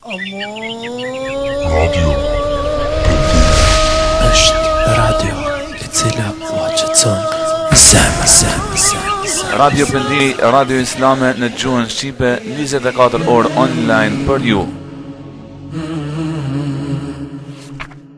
Radio Pendimi është radio e cila po ta qetëson zemrën. Radio Pendimi, radio islame në gjuhën shqipe 24 orë online për ju.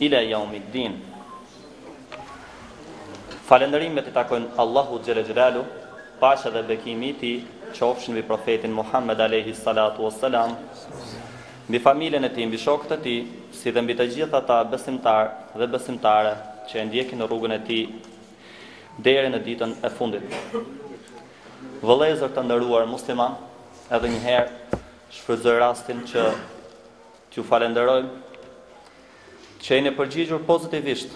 Ila jaumid din. Falënderimet i takojnë Allahut xhele xhelaluhu, paqja dhe bekimi i tij qofshin mbi profetin Muhammed alejhi salatu ues selam, mbi familjen e tij, mbi shokët e tij, si dhe mbi të gjithë ata besimtarë dhe besimtare që e ndjekin rrugën e tij deri në ditën e fundit. Vëllezër të nderuar musliman, edhe një herë shfrytëzoj rastin që t'ju falënderojmë Që jeni përgjigjur pozitivisht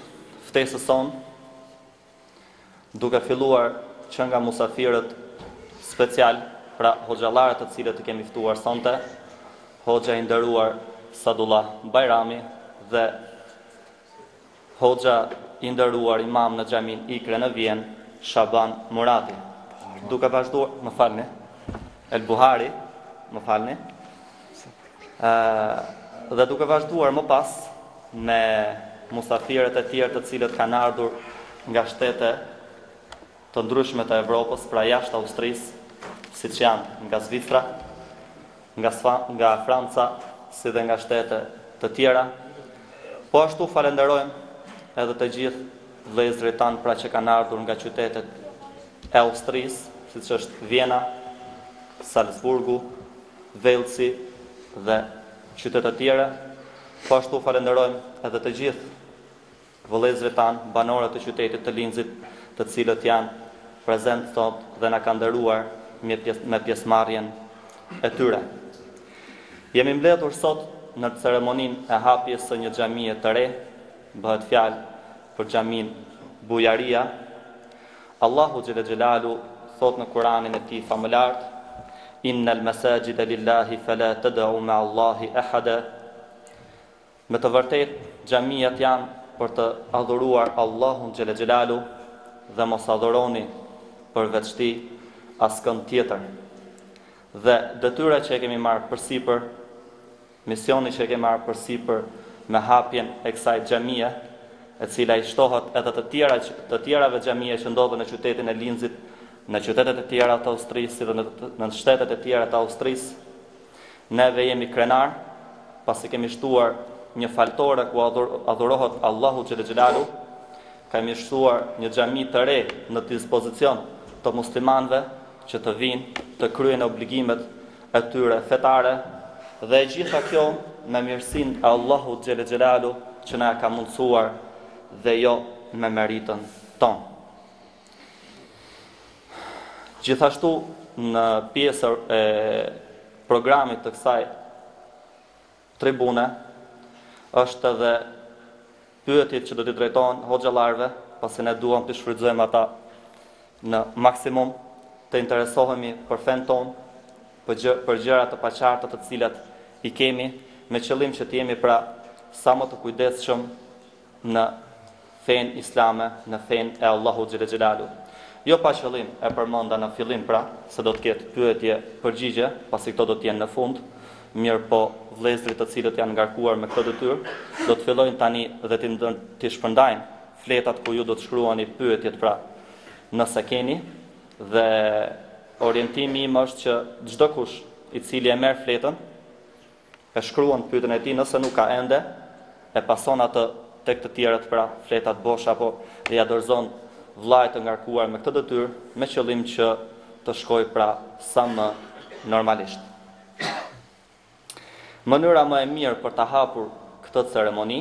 ftesës sonë, duke filluar që nga musafirët special, pra hoxhallarët të cilët i kemi ftuar sonte, hoxha i nderuar Sadullah Bajrami dhe hoxha i nderuar imam në xhaminë Ikre në Vjenë, Shaban Murati. Duke vazhduar, më falni, El Buhari, më falni, dhe duke vazhduar më pas me musafirët e tjerë të cilët kanë ardhur nga shtete të ndryshme të Evropës, pra jashtë Austrisë, siç janë nga Zvicra, nga nga Franca, si dhe nga shtete të tjera. Po ashtu falënderojmë edhe të gjithë vëllezërit tanë pra që kanë ardhur nga qytetet e Austrisë, siç është Vjena, Salzburgu, Velsi dhe qytete të tjera, po ashtu falënderojmë edhe të gjithë vëllezërit tanë banorë të qytetit të Linzit, të cilët janë prezent sot dhe na kanë nderuar me pjesëmarrjen e tyre. Jemi mbledhur sot në ceremoninë e hapjes së një xhamie të re, bëhet fjalë për xhaminë Bujaria, Allahu xhele xhelaluhu thotë në Kuranin e Tij famëlartë, Innal masajida lillahi fala tad'u ma'a Allahi ahada. Me të vërtetë, xhamiat janë për të adhuruar Allahun xhele xhelaluhu dhe mos adhuroni përveç tij askënd tjetër. Dhe detyra që e kemi marrë përsipër Misioni që e kemi marrë përsipër me hapjen e kësaj xhamie, e cila i shtohet edhe të tjera të tjerave xhamie që ndodhen në qytetin e Linzit, në qytetet e tjera të Austrisë si dhe në shtetet e tjera të Austrisë. Neve jemi krenarë, pasi kemi shtuar një faltore ku adhurohet Allahu xhele xhelaluhu, kemi shtuar një xhami të re në dispozicion të muslimanëve që të vijnë të kryejnë obligimet e tyre fetare dhe e gjitha kjo me mirësinë e Allahut xhelle xhelaluhu që na e ka mundësuar dhe jo me meritën tonë. Gjithashtu një pjesë e programit të kësaj tribune është edhe pyetjet që do t'i drejtohen hoxhallarëve, pasi ne duam t'i shfrytëzojmë ata në maksimum, të interesohemi për fenë tonë, për, gjë, për gjëra të paqarta të cilat i kemi, me qëllim që të jemi pra sa më të kujdesshëm në fenë islame, në fenë e Allahut xhelle xhelaluhu. Jo pa qëllim e përmenda në fillim pra, se do të ketë pyetje, përgjigje, pasi këto do të jenë në fund, mirëpo vëllezërit të cilët janë ngarkuar me këtë detyrë, do të fillojnë tani dhe të, t'i shpërndajnë fletat ku ju do të shkruani pyetjet pra, nëse keni, dhe orientimi im është që çdokush i cili e merr fletën, E shkruan pyetjen e tij nëse nuk ka ende, e pason atë tek të tjerët, pra fletat boshe apo dhe ia dorëzon vëllait të ngarkuar me këtë detyrë me qëllim që të shkojë pra sa më normalisht. Mënyra më e mirë për ta hapur këtë ceremoni,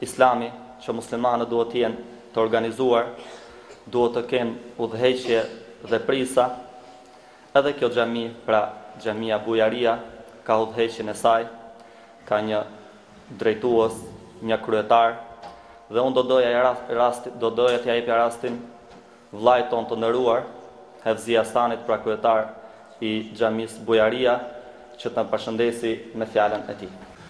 Islami, që muslimanët duhet të jenë të organizuar, duhet të kenë udhëheqje dhe prijësa, edhe kjo xhami, pra xhamia Bujaria, ka udhëheqjen e saj, ka një drejtues, një kryetar, dhe unë do doja rast, do doja t'ia jepja rastin vëllait tonë të nderuar, Hevzi Hasanit, pra kryetar i xhamisë Bujaria, që të na përshëndesë me fjalën e tij.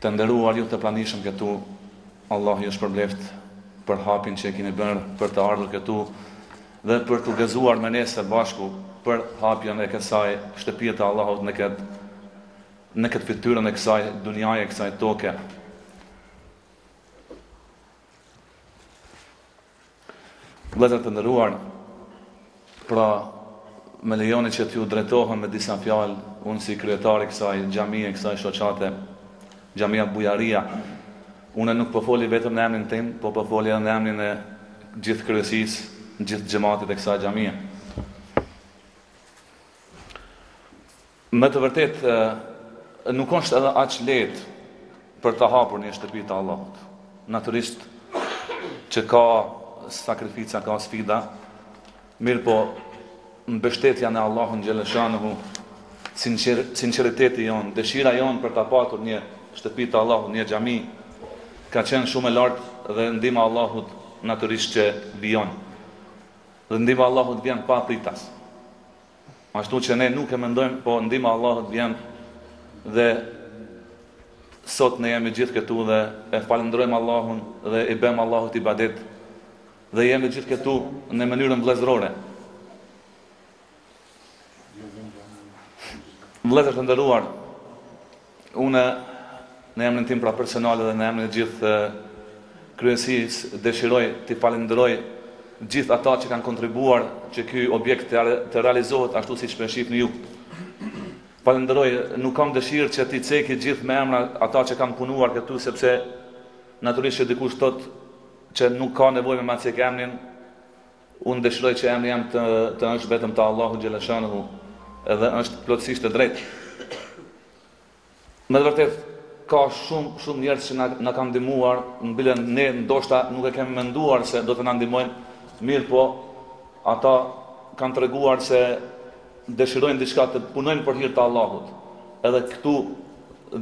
Të nderuar ju të pranishëm këtu Allah ju shpërbleftë për hapin që e kini bërë për të ardhur këtu dhe për t'u gëzuar me ne së bashku për hapjen e kësaj shtëpie të Allahut në këtë në këtë fytyrën e kësaj dunjaje e kësaj toke. Vëllezër të nderuar, pra më lejoni që t'ju drejtohem me disa fjalë, unë si kryetar i kësaj xhamie, kësaj shoqate, Xhamia Bujaria. Unë nuk po foli vetëm në emnin tim, po po foli edhe në emnin e gjithë kryesisë, gjithë xhematit të kësaj xhamie. Me të vërtetë nuk është edhe aq lehtë për të hapur një shtëpi të Allahut. Natyrisht që ka sakrifica, ka sfida, mirëpo mbështetja në Allahun xhelle shanuhu, sinqer, sinqeriteti jonë, dëshira jonë për të patur një shtëpi të Allahut, një xhami, ka qenë shumë e lartë dhe ndihma e Allahut natyrisht që vjen. Dhe ndihma e Allahut vjen pa pritas. Ashtu që ne nuk e mendojmë, po ndihma e Allahut vjen dhe sot ne jemi gjithë këtu dhe e falënderojmë Allahun dhe i bëjmë Allahut ibadet dhe jemi gjithë këtu në mënyrën vëllezërore. Vëllezër të nderuar, Unë në emrin tim pra personal dhe në emrin e gjithë Kryesisë deshiroj t'i falënderoj gjithë ata që kanë kontribuar që ky objekt të realizohet ashtu siç po e shihni ju. Falënderoj, nuk kam dëshirë që t'i ceki gjithë me emra ata që kanë punuar këtu sepse natyrisht që dikush thotë që nuk ka nevojë me ma cek emrin, Unë dëshiroj që emri jem të të është vetëm te Allahu xhela shanuhu edhe është plotësisht e drejtë. Me të vërtetë ka shumë shumë njerëz që na kanë ndihmuar, bile ne ndoshta nuk e kemi menduar se do të na ndihmojnë, mirëpo ata kanë treguar se dëshirojnë diçka të punojnë për hir të Allahut edhe këtu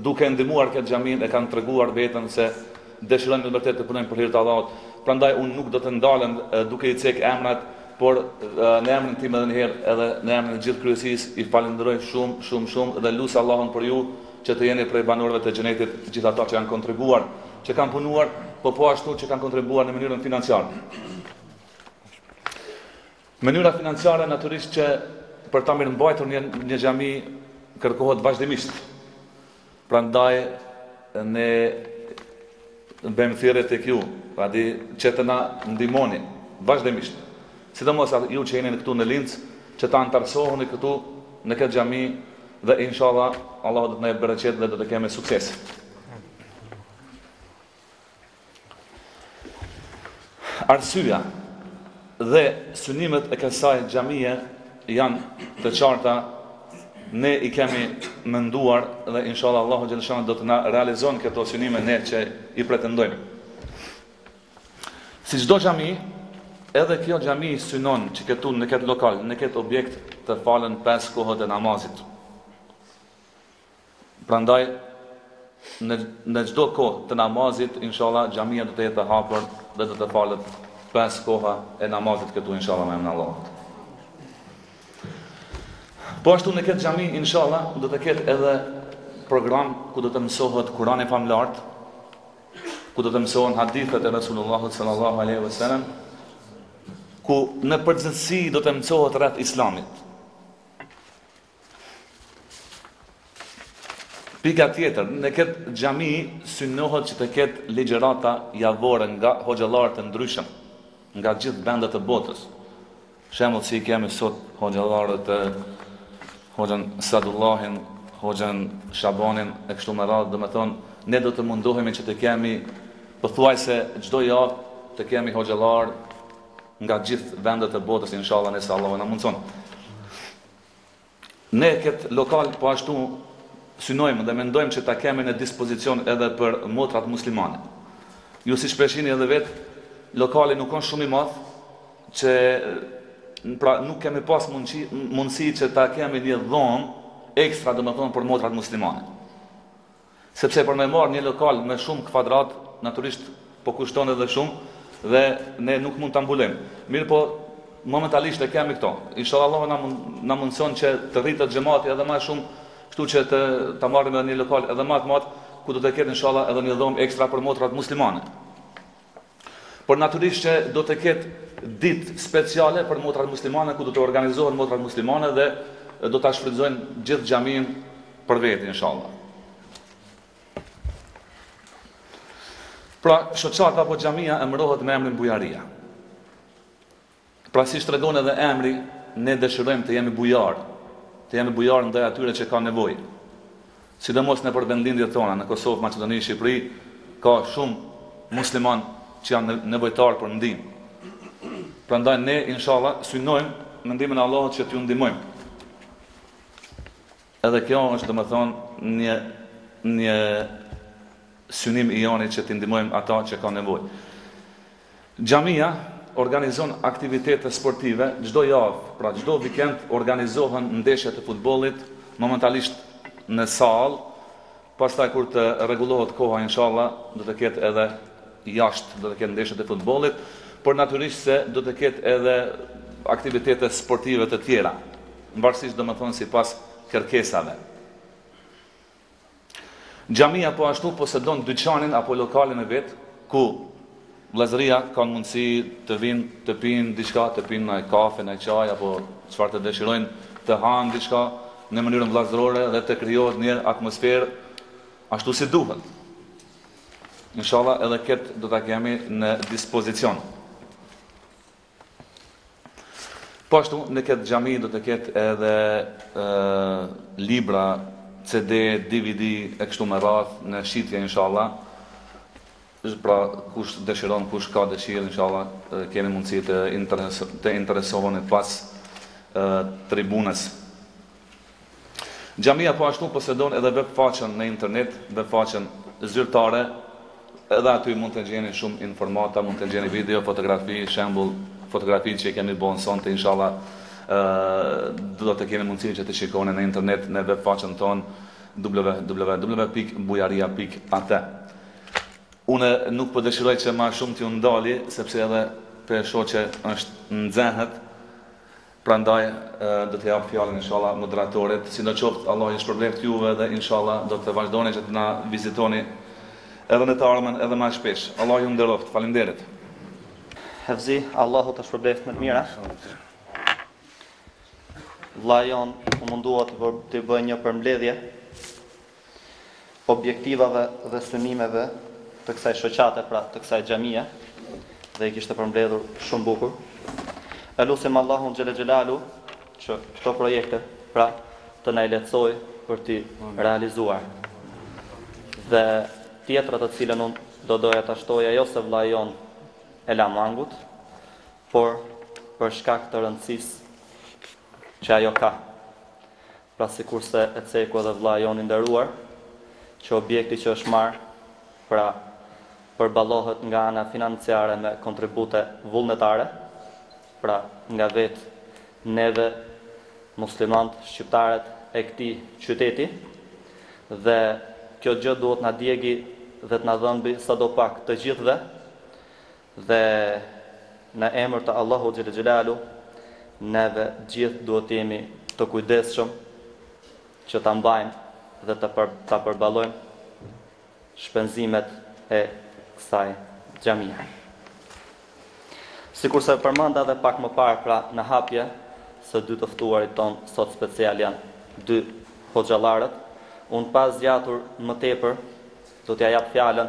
duke e ndihmuar këtë xhaminë e kanë treguar veten se dëshirojnë me të vërtetë të punojnë për hir të Allahut prandaj unë nuk do të ndalem duke i cek emrat por në emrin tim edhe një herë edhe në emrin e gjithë kryesisë i falënderoj shumë shumë shumë dhe lus Allahun për ju që të jeni prej banorëve të xhenetit të gjithë ata që kanë kontribuar që kanë punuar po po ashtu që kanë kontribuar në mënyrën financiare Mënyra financiare natyrisht që për ta mirëmbajtur një një xhami kërkohet vazhdimisht. Prandaj ne bëjmë thirrje tek ju, pra di që të na ndihmoni vazhdimisht. Sidomos ju që jeni këtu në Linz, që të anëtarësoheni këtu në këtë xhami dhe inshallah Allahu do të na jep bereqet dhe do të kemi sukses. Arsyeja dhe synimet e kësaj xhamie janë të qarta. Ne i kemi menduar dhe inshallah Allahu xhela shanuhu do të na realizon këto synime ne që i pretendojmë. Si çdo xhami, edhe kjo xhami synon që këtu në këtë lokal, në këtë objekt të falen pesë kohët e namazit. Prandaj në në çdo kohë të namazit inshallah xhamia do të jetë e hapur dhe do të falet pesë koha e namazit këtu inshallah me emrin e Allahut. Po ashtu në këtë xhami inshallah do të ketë edhe program ku do të mësohet Kurani famëlartë, ku do të mësohen hadithet e Resulullahut sallallahu alaihi wasallam, ku në përgjithësi do të mësohet rreth Islamit. Pika tjetër, në këtë xhami synohet që të ketë ligjërata javore nga hoxhallarë të ndryshëm, nga gjithë vendet e botës. Shembull si i kemi sot hoxhallarët, hoxhën Sadullahin, hoxhën Shabanin e kështu me radhë, domethënë ne do të mundohemi që të kemi pothuajse çdo javë të kemi hoxhallarë nga gjithë vendet e botës inshallah nëse Allahu na mundson. Në këtë lokal po ashtu synojmë dhe mendojmë që ta kemi në dispozicion edhe për motrat muslimane. Ju siç po e shihni edhe vetë, lokali nuk është shumë i madh që pra nuk kemi pas mundësi, mundësi që ta kemi një dhomë ekstra domethënë për motrat muslimane. Sepse për me marrë një lokal me shumë kvadratë, natyrisht po kushton edhe shumë dhe ne nuk mund ta mbulojmë. Mirëpo momentalisht e kemi këto. Inshallah Allahu na na mundëson që të rritet xhemati edhe më shumë, kështu që të ta marrim edhe një lokal edhe më të madh, ku do të ketë inshallah edhe një dhomë ekstra për motrat muslimane. Por natyrisht që do të ketë ditë speciale për motrat muslimane ku do të organizohen motrat muslimane dhe do ta shfrytëzojnë gjithë xhaminë për veti inshallah. Pra, shoqata apo xhamia emërohet me emrin Bujaria. Pra siç tregon edhe emri, ne dëshirojmë të jemi bujarë, të jemi bujarë ndaj atyre që kanë nevojë. Sidomos nëpër vendlindjet tona, në Kosovë, Maqedoni, Shqipëri, ka shumë muslimanë që janë nevojtarë për ndihmë. Prandaj ne inshallah synojmë me ndihmën e Allahut që t'ju ndihmojmë. Edhe kjo është domethënë një një synim i joni që t'i ndihmojmë ata që kanë nevojë. Xhamia organizon aktivitete sportive çdo javë, pra çdo vikend organizohen ndeshje të futbollit, momentalisht në sallë, Pastaj kur të rregullohet koha inshallah do të ketë edhe jashtë do të ketë ndeshjet e futbollit, por natyrisht se do të ketë edhe aktivitete sportive të tjera, varësisht domethënë sipas kërkesave. Xhamia po ashtu posedon dyqanin apo lokalin e vet ku Vëllazëria kanë mundësi të vijnë të pinë diçka, të pinë naj kafe, naj çaj apo çfarë të dëshirojnë, të hanë diçka në mënyrën vëllazërore dhe të krijohet një atmosferë ashtu si duhet. Inshallah edhe këtë do ta kemi në dispozicion. Po ashtu, në këtë xhami do të ketë edhe libra, CD, DVD e kështu me radhë në shitje inshallah. Pra, kush dëshiron, kush ka dëshirë inshallah, keni mundësi të të interesoheni pas tribunës. Xhamia po ashtu posedon edhe web faqen në internet, web faqen zyrtare, edhe aty mund të gjeni shumë informata, mund të gjeni video, fotografi, shembull fotografi që i kemi bon sonte inshallah do të kemi mundësinë që të shikoni në internet në web faqen tonë www.bujaria.at. Unë nuk po dëshiroj që ma shumë t'ju ndali, sepse edhe pe shoh që është nxehet, Prandaj do t'i jap fjalën inshallah moderatorit. Sidoqoftë Allahu ju shpërbleftë juve dhe inshallah do të vazhdoni që të na vizitoni edhe në të ardhmen edhe ma shpesh. Allahu ju nderoftë. Faleminderit. Hevzi, Allahu të shpërbleftë me të mira. Vllai jon u mundua t'i bëjë një përmbledhje objektivave dhe synimeve të kësaj shoqate, pra të kësaj xhamie dhe i kishte përmbledhur shumë bukur. E lusim Allahun xhele xhelalu që këto projekte, pra të na i lehtësoj për t'i realizuar. Dhe tjetra të cilën unë do doja ta shtoja jo se vllai jon e la mangut, por për shkak të rëndësisë që ajo ka. Pra sikurse e ceku edhe vllai jonë i nderuar, që objekti që është marrë, pra përballohet nga ana financiare me kontribute vullnetare, pra nga vetë neve muslimanët shqiptarët e këtij qyteti, dhe kjo gjë duhet të na djegi dhe të na dhëmbi sadopak të gjithëve, Dhe në emër të Allahut xhele xhelalu neve gjithë duhet të jemi të kujdesshëm që ta mbajmë dhe të për, ta përballojmë shpenzimet e kësaj xhamie. Sikurse përmenda dhe pak më parë pra në hapje se dy të ftuarit ton sot special janë dy hoxhallarët, un pa zgjatur më tepër do t'ja jap fjalën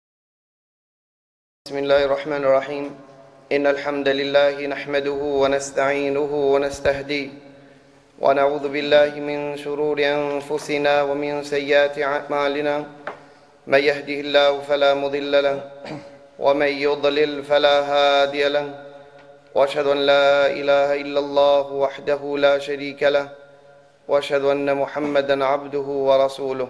بسم الله الرحمن الرحيم إن الحمد لله نحمده ونستعينه ونستهديه ونعوذ بالله من شرور أنفسنا ومن سيئات أعمالنا من يهده الله فلا مضل له ومن يضلل فلا هادي له واشهد أن لا إله إلا الله وحده لا شريك له واشهد أن محمدا عبده ورسوله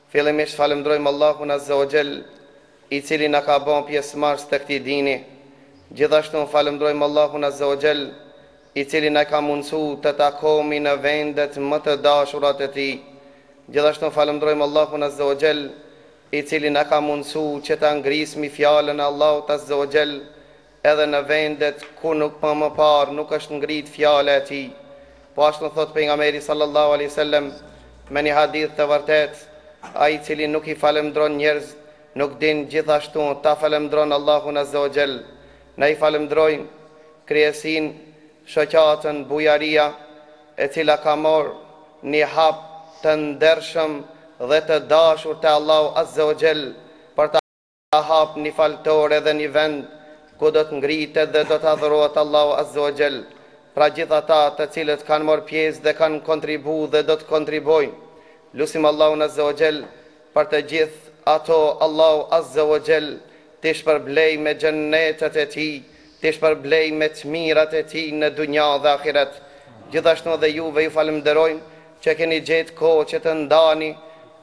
Fillimisht falëmndrojmë Allahun Azze o Xhel, i cili na ka bon pjesëmarrës të këtij dini. Gjithashtu falëmndrojmë Allahun Azze o Xhel, i cili na ka mundësu të takohemi në vendet më të dashura të Tij. Gjithashtu falëmndrojmë Allahun Azze o Xhel, i cili na ka mundësu që ta ngrismi fjalën e Allahut Azze o Xhel, Edhe në vendet ku nuk më më parë nuk është ngritë fjala e tij. Po ashtu thotë Pejgamberi sallallahu alejhi ve sellem me një hadith të vërtetë, Ai i cili nuk i falëmndron njerëzit, nuk din gjithashtu ta falëmndron Allahun azze o xhel. Na i falëmndrojmë kryesinë, shoqatën, bujaria, e cila ka morë një hap të ndershëm dhe të dashur te Allahu azze o xhel për ta Ta hap një faltore dhe një vend ku do të ngritet dhe do të adhurohet Allahu Azze o Xhel. Pra gjithë ata të cilët kanë marrë pjesë dhe kanë kontribu dhe do të kontribojnë. Lusim Allahun Azze o Xhel për të gjithë ato Allahu Azze o Xhel t'i shpërblejë me Xhennetet e tij T'i shpërblejë me të mirat e Tij në dunja dhe ahiret. Gjithashtu dhe juve ju falënderojmë që keni gjetë kohë që të ndani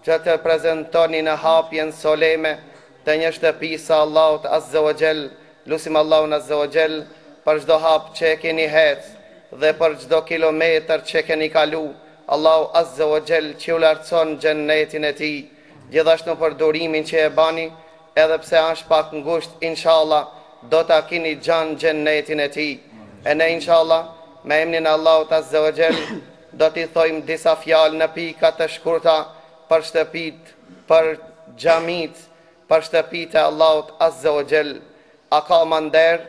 që të prezentoni në hapjen solemne të një shtëpie së Allahut azze o xhel. Lusim Allahun azze o xhel për çdo hap që e keni hec dhe për çdo kilometër që keni kalu. Allahu azze o xhel t'iu lartëson xhennetin e Tij. Gjithashtu për durimin që e bani Edhe pse asht pak ngusht inshalla do ta kini gjan xhennetin e tij e ne inshalla me emnin e Allahut azze o xhel do t'i thojm disa fjalë në pika të shkurta për shtëpit për xhamit për shtëpit e Allahut azze o xhel a ka ma nder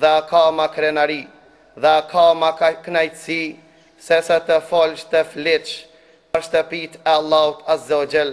dhe a ka ma krenari dhe a ka ma knajtsi sesa të folsh të flitsh për shtëpit e Allahut azze o xhel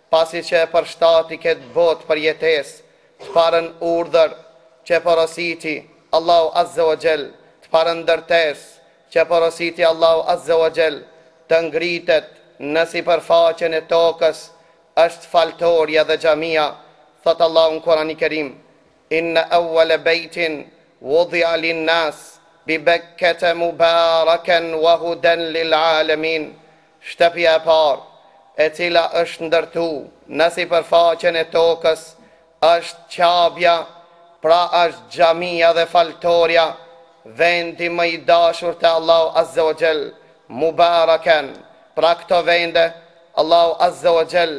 Pasi që e përshtati këtë botë për jetesë, të parën urdhër që e porositi Allahu azze o xhel, të parën ndërtesë që e porositi Allahu azze o xhel të ngritet në sipërfaqen e tokës është faltorja dhe xhamia, thotë Allahu në Kur'an-i Kerim, Inna awwala bejtin wudi'a lin nas bi Bekkete mubaraken wa huden lil alemin, Shtëpia e parë, e cila është ndërtu në sipërfaqen e tokës, është Qabja, pra është xhamia dhe faltorja, vendi më i dashur te Allahu azze wa xhell, mubaraken, pra këto vende, Allahu azze wa xhell,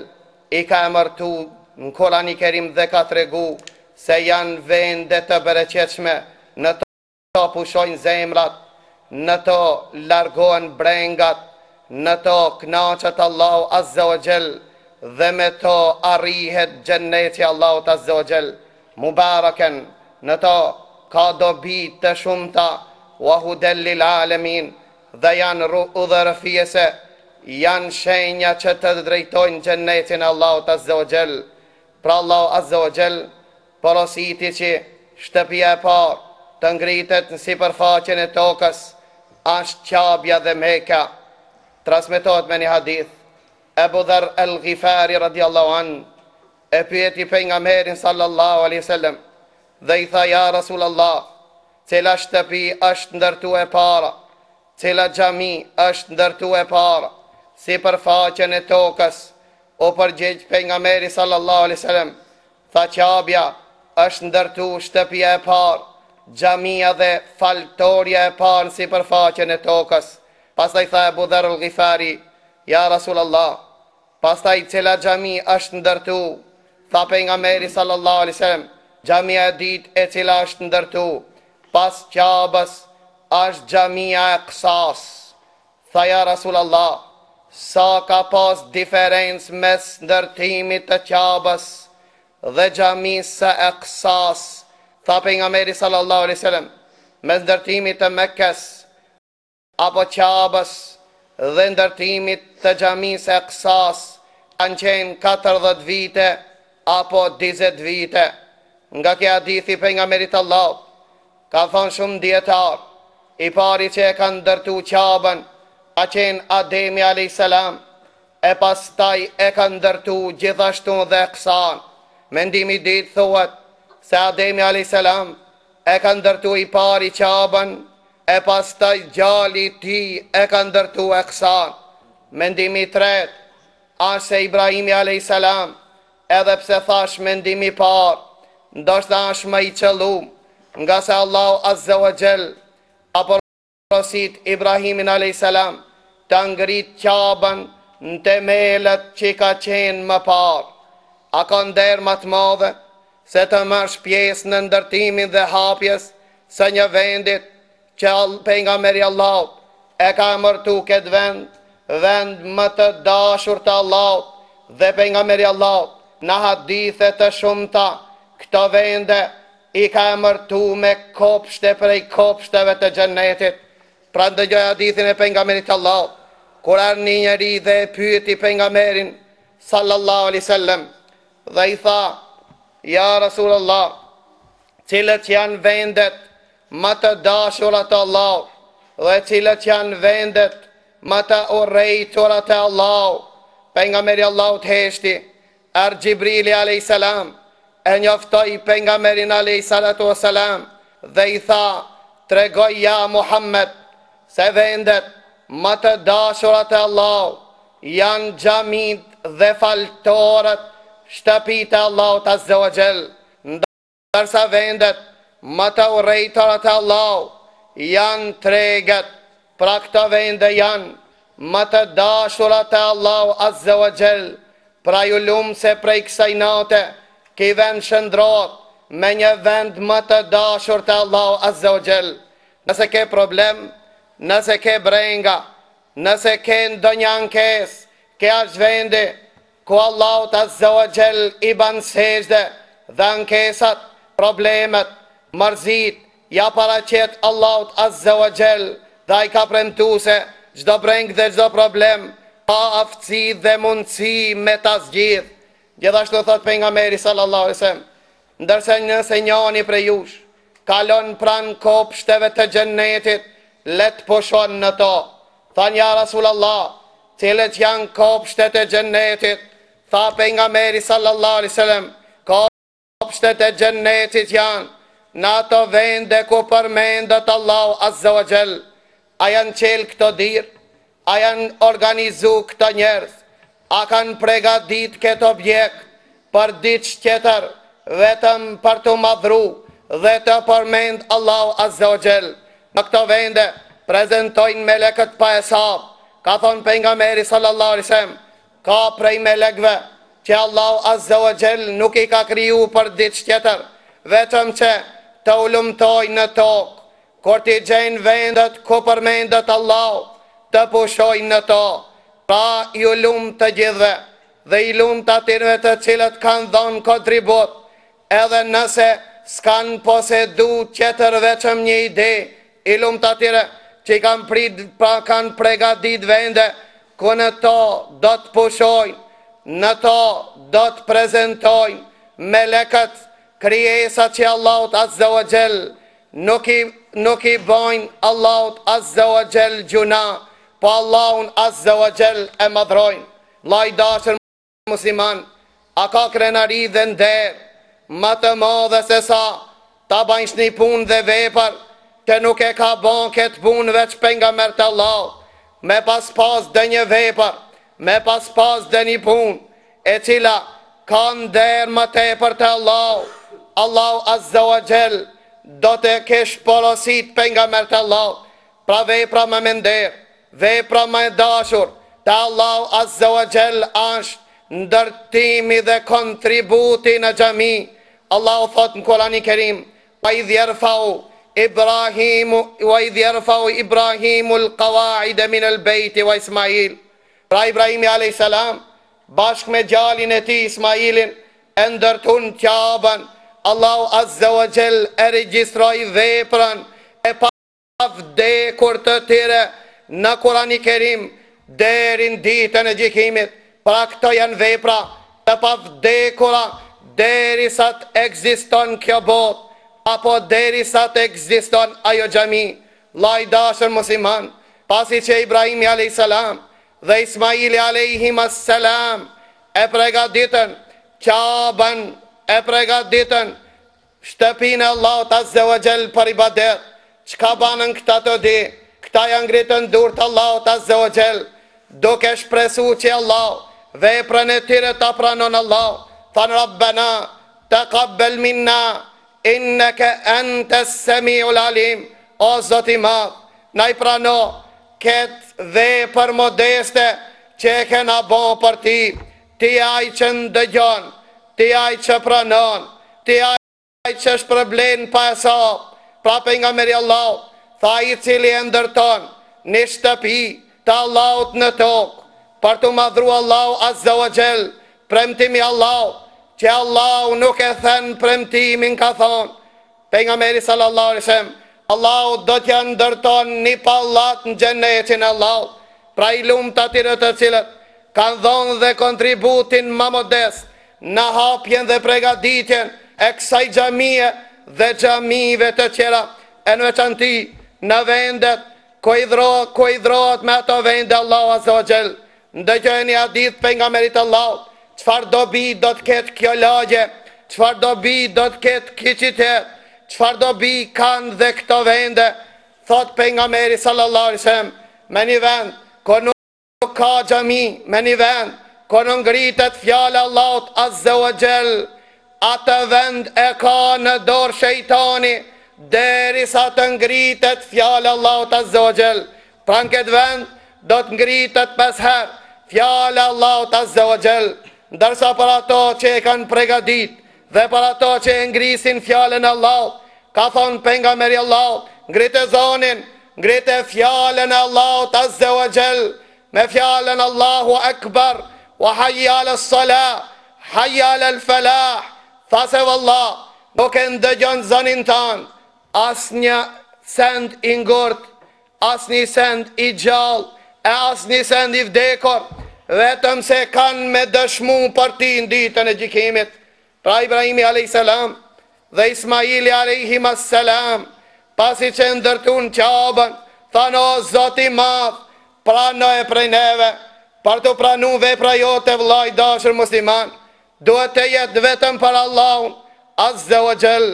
I ka emërtu në Kur'an-i Kerim dhe ka tregu se janë vende të bereqetshme, në to pushojnë zemrat, në to largohen brengat, në to kënaqet Allahu Azze o Xhel dhe me to arrihet Xhenneti i Allahut Azze o Xhel, Mubaraken, në to ka dobi të shumta, Wa Hudel lil Alemin, dhe janë rru udhërrëfyese janë shenja që të drejtojnë xhennetin e Allahut azze o xhel pra Allahu azze o xhel porositi që shtëpia e parë të ngritet n'sipërfaqen e tokës asht qabja dhe meka transmetohet me një hadith Ebu dherr el ghifari radiallahu anh e pyeti pejngamberin sallallahu alejhi o sellem dhe i tha ja rasullallah Cila shtëpi është ndërtu e para? Cila xhami është ndërtu e para? Sipërfaqen e tokës, u përgjigj Pejgamberi sallallahu alejhi ve sellem, tha Qabja, është ndërtu shtëpia e parë, xhamia dhe faltorja e parë në sipërfaqen e tokës. Pastaj tha Ebu Dherrul Ghifari, Ja Rasulallah! Pastaj cila xhami është ndërtu? Tha Pejgamberi sallallahu alejhi ve sellem, Xhamia e dytë e cila është ndërtu, pas Qabës, është Xhamia e Aksasë. Tha ja Rasulallah, sa ka pas diferencë mes ndërtimit të Qabës dhe xhamisë së Aksasë? Tha Pejgamberi sallallahu alejhi ve sellem, Mes ndërtimit të Mekes apo Qabës dhe ndërtimit të Xhamisë së Aksasë kanë qenë katërdhjetë vite apo dyzet vite. Nga ky hadith i Pejgamberit Allahut, ka thonë shumë dijetarë, i pari që e ka ndërtu Qabën ka qenë Ademi alejhis selam, e pastaj e ka ndërtu gjithashtu dhe Aksanë. Mendimi i dytë thuhet se Ademi alejhis selam e ka ndërtu i pari Qabën E pastaj djali i tij e ka ndërtu Aksanë. Mendimi i tretë, asht se Ibrahimi alejhi selam, edhe pse thashë mendimi i parë, ndoshta asht më i qëllum, ngase Allahu azze wa xhell, e porosit Ibrahimin alejhi selam, ta ngritë Qabën n'temelet që i ka qenë më parë. A ka nder ma t'madhe, se të marrsh pjesë në ndërtimin dhe hapjes së një vendit që pejgamberi i Allahut e ka emërtu këtë vend vend më të dashur te Allahu dhe pejgamberi i Allahut në hadithe të shumta këto vende i ka emërtu si kopshte prej kopshteve të xhennetit pra ndëgjoj hadithin e pejgamberit të Allahut kur erdhi një njeri dhe e pyeti pejgamberin sallallahu alaihi wasallam dhe i tha ja rasulullah cilat janë vendet më të dashura te Allahu dhe cilat janë vendet më të urrejtura te Allahu. Pejgamberi Allahut heshti, erdh Xhibrili alayhis salam e njoftoi pejgamberin alayhis salatu wassalam dhe i tha: "Tregoj ja Muhammed se vendet më të dashura te Allahu janë xhamitë dhe faltoret, shtëpitë e Allahut azza wa jall." Ndërsa vendet më të urrejtura të Allahut janë tregjet, pra këto vende janë më të dashura te Allahu azze wa xhel, pra ju lum se prej kësaj nate ky vend shëndrohet me një vend më të dashur te Allahu azze wa xhel. Nëse ke problem, nëse ke brenga, nëse ke ndonjë ankesë, ky është vendi ku Allahut Azza wa Jell i ban sexhde dhe ankesat, problemet, mërzitë, ia paraqet Allahut Azza wa Jell dhe ai ka premtu se çdo brengë dhe çdo problem ka aftësi dhe mundësi me ta zgjidh. Gjithashtu thotë Pejgamberi sallallahu alejhi wasallam, ndërsa nëse njani prej jush kalon pranë kopshteve të Xhennetit, le të pushon në to. Thanë ja Rasulallah, cilat janë kopshtet e Xhennetit? Tha pejgamberi sallallahu alaihi wasallam, kopshtet e Xhennetit janë në ato vende ku përmendet Allahu azza wa jall, A janë çelë këto dyer? A janë organizu këto njerëz? A kanë pregaditë ketë objekt për diçë tjetër vetëm për t'u madhru dhe të përmendë Allahu Azzeogjell? Në këto vende prezentojnë melekët pa hesap, ka thonë Pejgamberi Sallallahu Alejhi Vesellem, ka prej melekëve që Allahu Azzeogjell nuk i ka kriju për diçë tjetër veçëm që të hulumtojnë në tokë Kur t'i gjejnë vendet ku përmendet Allahu, të pushojnë në to. Pra, ju lumtë të gjithëve dhe i lumtë atyre të cilët kanë dhonë kontribut, edhe nëse s'kanë posedu tjetër veçëm një ide, i lumtë atyre që i kanë prit pra kanë pregaditë vende ku në to do të pushojnë, në to do të prezentojnë melekët, krijesat që Allahut Azza wa Jell Nuk i bajnë Allahut Azze wa Jell gjynah, po Allahun Azze wa Jell e madhrojnë. Vlla i dashur musliman, a ka krenari dhe nder ma të madhe se sa ta bajsh një punë dhe vepër që nuk e ka ba këtë punë veç pejgamber të Allahut, me pas pas ndonjë vepër, me pas pas ndonjë punë, e cila ka nder më tepër te Allahu, Allahu Azza wa Jall do të kesh porosit pejgamber të Allahut, pra vepra më me nder, vepra më e dashur te Allahu Azza wa Jall është ndërtimi dhe kontributi në xhami. Allahu thot në Kur'ani Kerim, "Wa idh yarfa'u Ibrahimu wa idh yarfa'u Ibrahimu al-qawa'ida min al-bayt wa Ismail." Pra Ibrahimi alejhi selam bashkë me djalin e tij Ismailin e ndërtunë Ka'ben, Allahu azze wa xhell e regjistroi veprën e pavdekur të tyre në Kur'ani Kerim deri në Ditën e Gjykimit, pra këto janë vepra të pavdekura deri sa të ekziston kjo botë apo derisa të ekziston ajo xhami, Vëlla i dashur musliman, pasi që Ibrahimi alejhi selam dhe Ismaili alejhim as selam e pregaditën Ka'ben, e pregaditën Shtëpinë e Allahut azze wa xhell për ibadet, çka banën këta të dy? Këta ja ngritën durt Allahut azze wa xhell, duke shpresu qe Allahu veprën e tyre ta pranon Allahu, thanë Rabbena taqabbel minna Inneke ente semiul alim O Zot i madh na i prano ket vepër modeste që e kena bo për ty ti je ai që ndëgjon ti je ai që pranon ti je ai që shpërblen pa hesab pra pejgamberi i Allahut tha ai i cili e ndërton ni shtëpi të Allahut në tokë, për t'u madhru Allahu Azza wa Jell, premtim i Allahut, qe Allahu nuk e then premtimin ka thonë, Pejgamberi Sallallahu alejhi ve sellem, Allahu do t'ja ndërton ni pallat n'Xhenetin e Allahut, pra i lumt atyre të cilët, kanë dhonë dhe kontributin ma modest, në hapjen dhe pregaditjen e kësaj xhamie dhe xhamive të tjera, e në veçanti, në vendet, Ku i dhro, ku i dhrohet me ato vende Allahu Azza wa Jell, ndëgjojeni hadith t'pejgamberit Allahut, çfarë dobi do të ketë kjo lagje, çfarë dobi do të ketë ky qytet, çfarë dobi kanë dhe këto vende, thotë pejgamberi sallallahu alejhi ve sellem, me një vend, ku nuk. Nuk ka xhami me një vend ku nuk ngritet fjala e Allahut azze wa xhell, atë vend e ka në dorë shejtani derisa të ngritet fjala e Allahut azze wa xhell. Pra në këtë vend do të ngritet pesë herë fjala e Allahut azze wa xhell, ndërsa për ato që e kanë pregaditë Dhe për ato që e ngrisin fjalën e Allahut, ka thonë Pejgamberi i Allahut, Ngrite zonin, ngrite fjalën e Allahut Azze wa Xhell, me fjalën Allahu Ekber, wa hayy ala s-salah, hayy ala l-falah, tha se vallah, nuk e ndëgjon zonin tand asnjë send i ngurtë Asnjë send i gjallë e asnjë send i vdekur, vetëm se kanë me dëshmu për ti në ditën e gjikimit. Pra Ibrahimi a.s. dhe Ismaili a.s. pasi që e ndërtun Qabën, thanë o Zot i madh, prano e prej neve, për t'u pranu vepra jote vlla i dashur musliman, duhet të jetë vetëm për Allahun, azze ue xhel.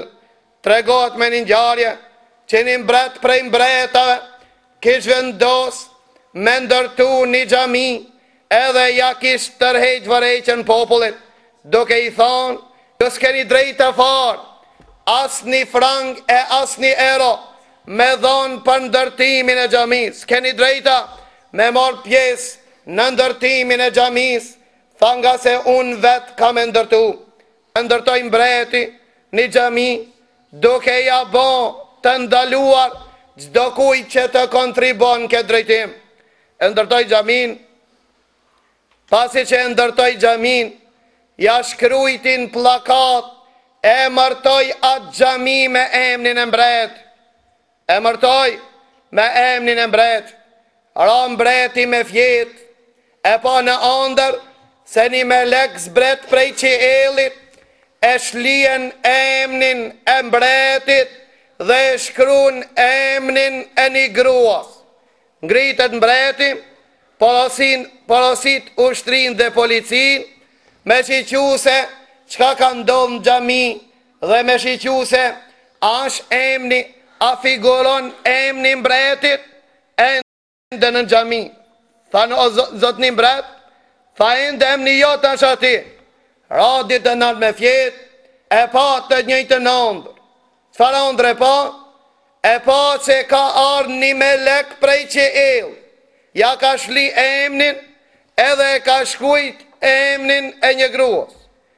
Tregohet me një ngjarje që një mbret prej mbretëve kish vendos me ndërtu një xhami edhe ja kish tërheq vërejtjen popullit duke i thonë ju s'keni drejtë fare as një frang e as një euro me dhonë për ndërtimin e xhamisë s'keni drejtë me marrë pjesë në ndërtimin e xhamisë tha ngase unë vetë kam me ndërtu ndërtoi mbreti një xhami duke ia bo të ndaluar çdo kujt që të kontribuon në këtë drejtim. E ndërtoi xhaminë, pasi që e ndërtoi xhaminë, ja shkrujtin pllakat, e emërtoi atë xhami me emnin e mbret. Emërtoi me emnin e mbret, ra mbreti me fjetë, e pa në andër se një melek zbret prej qiellit, e shlyen emnin e mbretit dhe e shkruan emnin e një gruas. Ngritet mbreti, porosin, porosit ushtrinë dhe policinë, me shiqu se çka ka ndodhë në xhami, Dhe me shiqu se, a asht emni, a figuron emni i mbretit, ende në xhami. Thanë o zotni mbret, tha ende emni jot asht aty. Ra ditën e dytë me fjet, e pa të njëjtën ëndrr. Çfarë ëndrr e pa? E pa që ka ardhë një melek prej qiellit. Ja ka shli emnin, edhe e ka shkrujt emnin e një gruas.